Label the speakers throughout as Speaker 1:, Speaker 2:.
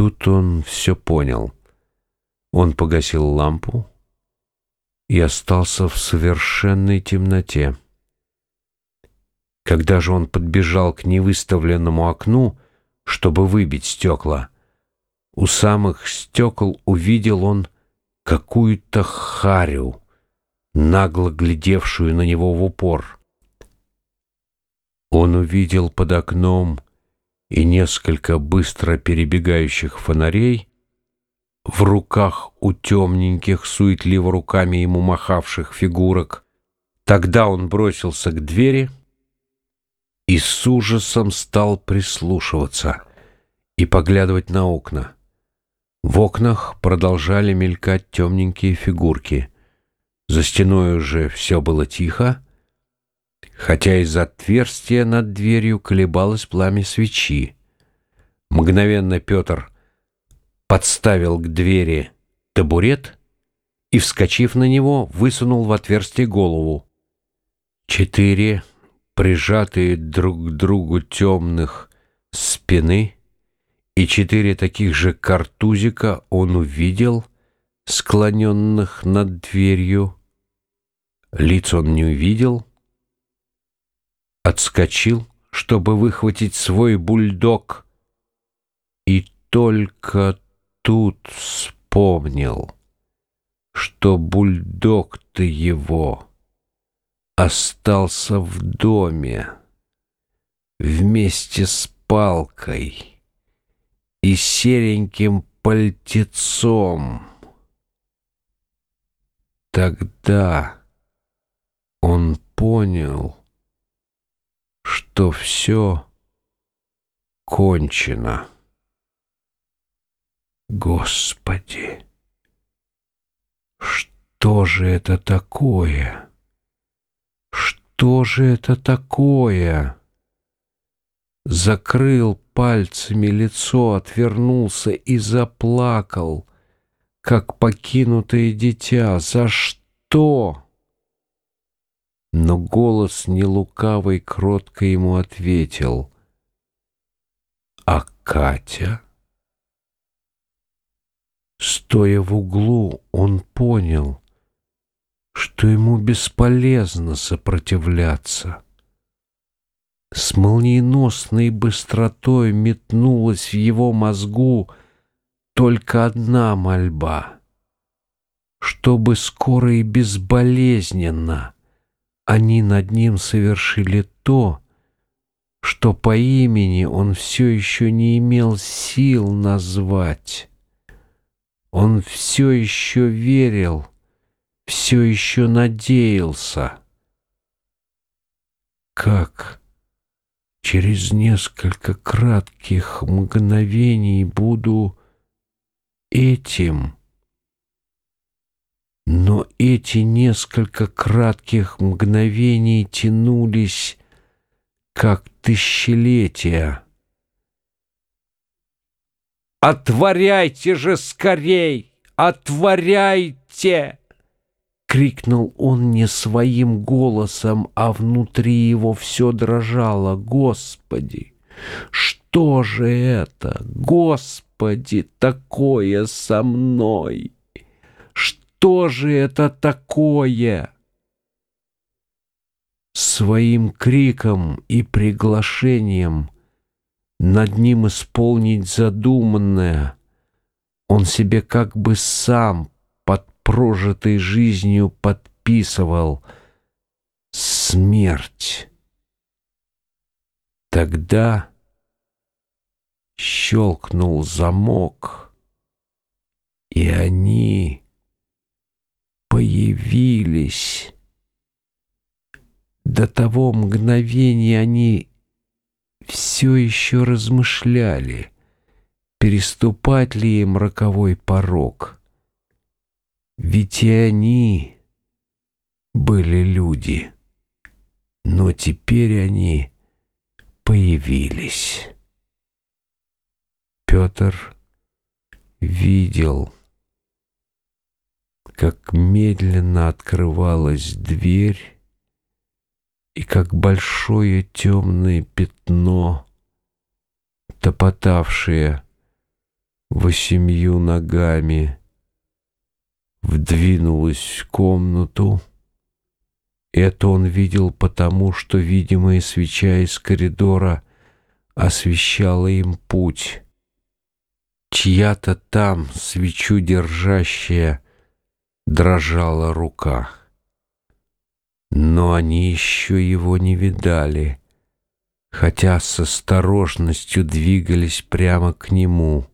Speaker 1: тут он все понял. Он погасил лампу и остался в совершенной темноте. Когда же он подбежал к невыставленному окну, чтобы выбить стекла, у самых стекол увидел он какую-то харю, нагло глядевшую на него в упор. Он увидел под окном и несколько быстро перебегающих фонарей, в руках у темненьких, суетливо руками ему махавших фигурок. Тогда он бросился к двери и с ужасом стал прислушиваться и поглядывать на окна. В окнах продолжали мелькать темненькие фигурки. За стеной уже все было тихо, хотя из отверстия над дверью колебалось пламя свечи. Мгновенно Петр подставил к двери табурет и, вскочив на него, высунул в отверстие голову. Четыре прижатые друг к другу темных спины и четыре таких же картузика он увидел, склоненных над дверью. Лиц он не увидел — отскочил, чтобы выхватить свой бульдог, и только тут вспомнил, что бульдог-то его остался в доме вместе с палкой и сереньким пальтецом. Тогда он понял, что все кончено. Господи, что же это такое? Что же это такое? Закрыл пальцами лицо, отвернулся и заплакал, как покинутое дитя. За что? Но голос нелукавый кротко ему ответил. «А Катя?» Стоя в углу, он понял, что ему бесполезно сопротивляться. С молниеносной быстротой метнулась в его мозгу только одна мольба, чтобы скоро и безболезненно — они над ним совершили то, что по имени он все еще не имел сил назвать. Он все еще верил, все еще надеялся. Как через несколько кратких мгновений буду этим — но эти несколько кратких мгновений тянулись, как тысячелетия. «Отворяйте же скорей! Отворяйте!» Крикнул он не своим голосом, а внутри его все дрожало. «Господи, что же это? Господи, такое со мной!» Что же это такое? Своим криком и приглашением над ним исполнить задуманное он себе как бы сам под прожитой жизнью подписывал смерть. Тогда щелкнул замок, и они появились. До того мгновения они все еще размышляли, переступать ли им роковой порог. Ведь и они были люди, но теперь они появились. Петр видел, как медленно открывалась дверь и как большое темное пятно, топотавшее восемью ногами вдвинулась в комнату. Это он видел потому, что видимая свеча из коридора освещала им путь. Чья-то там, свечу держащая, дрожала рука. Но они еще его не видали, хотя с осторожностью двигались прямо к нему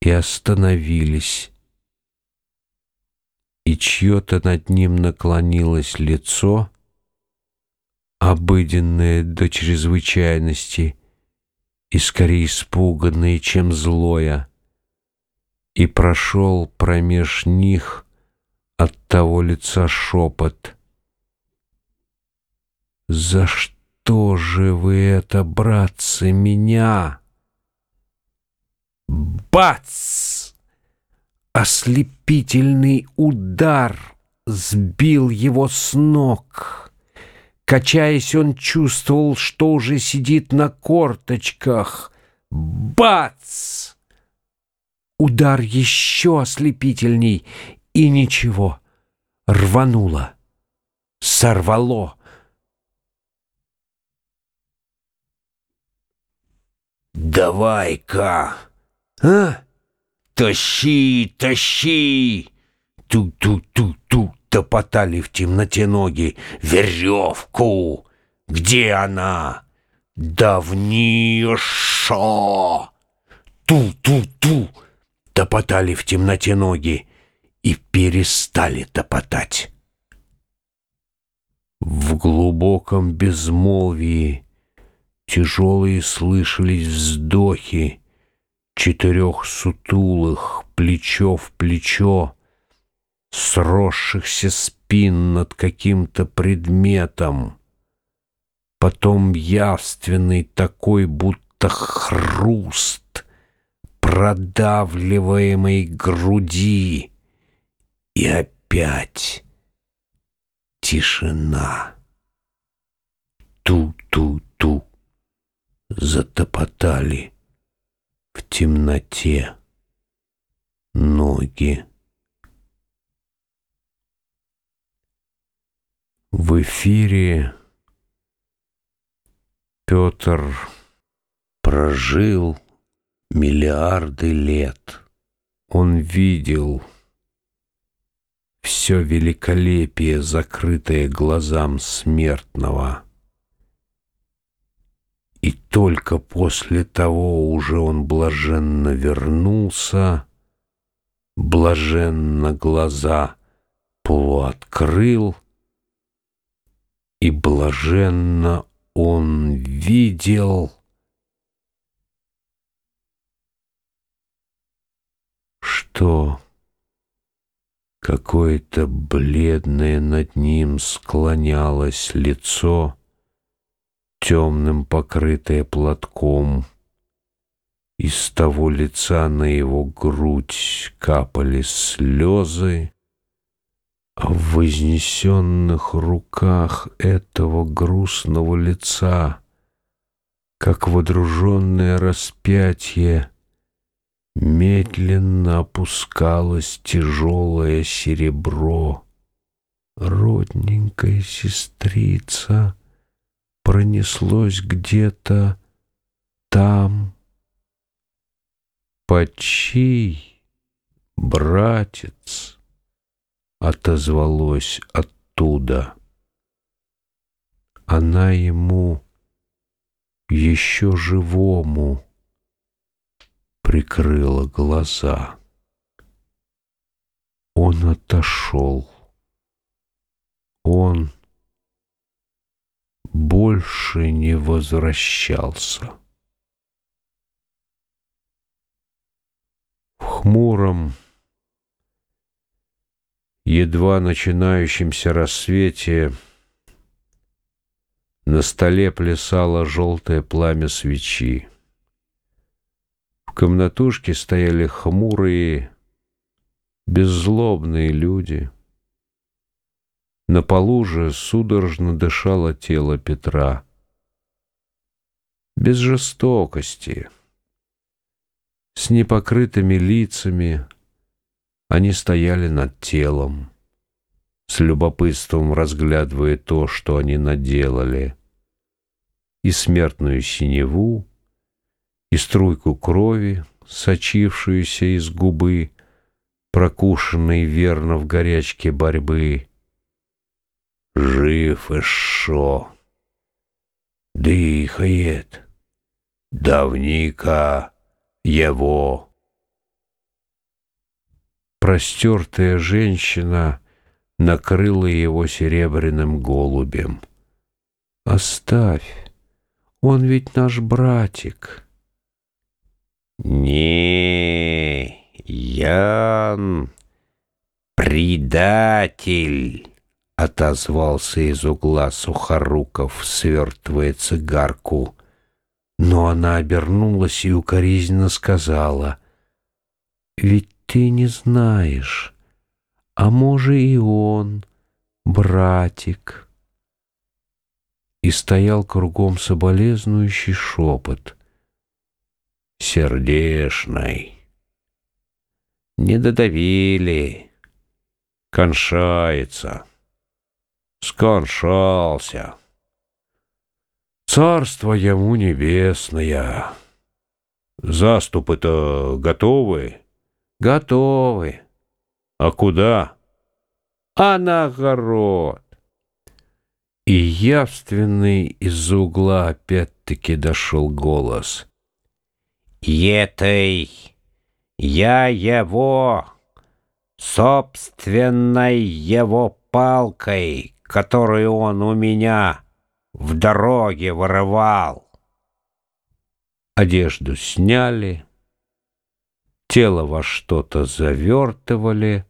Speaker 1: и остановились. И чье-то над ним наклонилось лицо, обыденное до чрезвычайности и скорее испуганное, чем злое, и прошел промеж них от того лица шепот. «За что же вы это, братцы, меня?» Бац! Ослепительный удар сбил его с ног. Качаясь, он чувствовал, что уже сидит на корточках. Бац! Удар еще ослепительней, и ничего. Рвануло, сорвало. «Давай-ка!» А? Тащи, тащи! Ту-ту-ту-ту, топотали в темноте ноги. Веревку! Где она? Давнишо! Ту-ту-ту! Топотали в темноте ноги и перестали топотать. В глубоком безмолвии тяжелые слышались вздохи, четырех сутулых, плечо в плечо, сросшихся спин над каким-то предметом. Потом явственный такой, будто хруст продавливаемой груди. И опять тишина. Ту-ту-ту затопотали в темноте ноги. В эфире Петр прожил миллиарды лет. Он видел все великолепие, закрытое глазам смертного. И только после того уже он блаженно вернулся, блаженно глаза полуоткрыл, и блаженно он видел, что какое-то бледное над ним склонялось лицо, темным покрытое платком. Из того лица на его грудь капали слезы, а в вознесенных руках этого грустного лица, как водруженное распятие, медленно опускалось тяжелое серебро. Родненькая сестрица — пронеслось где-то там. Почий, братец, отозвалось оттуда. Она ему еще живому прикрыла глаза. Он отошел. Он больше не возвращался. В хмуром, едва начинающемся рассвете на столе плясало желтое пламя свечи. Комнатушке стояли хмурые, беззлобные люди — на полу же судорожно дышало тело Петра. Без жестокости, С непокрытыми лицами они стояли над телом, с любопытством разглядывая то, что они наделали, и смертную синеву, и струйку крови, сочившуюся из губы, прокушенной верно в горячке борьбы. Жив и шо, дыхает, давника его. Простертая женщина накрыла его серебряным голубем. «Оставь, он ведь наш братик».
Speaker 2: «Не, Ян, предатель!» — отозвался из угла Сухоруков, свертывая цигарку. Но она обернулась и укоризненно сказала, «Ведь ты не знаешь, а может и он, братик». И стоял кругом соболезнующий шепот. «Сердешный, не додавили, коншается, сконшался». Царство ему небесное. Заступы-то готовы? Готовы. А куда? А на огород. И явственный из-за угла опять-таки дошел голос. «Етой, я его, собственной его палкой, которую он у меня в дороге воровал. Одежду сняли, тело во что-то завертывали,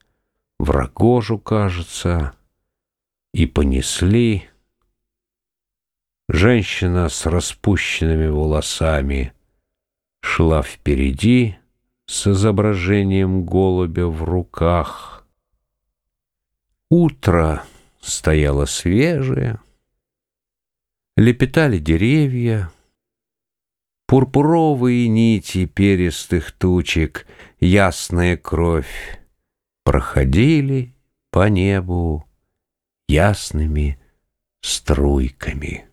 Speaker 2: в рогожу, кажется, и понесли. Женщина с распущенными волосами шла впереди с изображением голубя в руках. Утро стояло свежее, лепетали деревья, пурпуровые нити перистых тучек, ясная кровь, проходили по небу ясными струйками.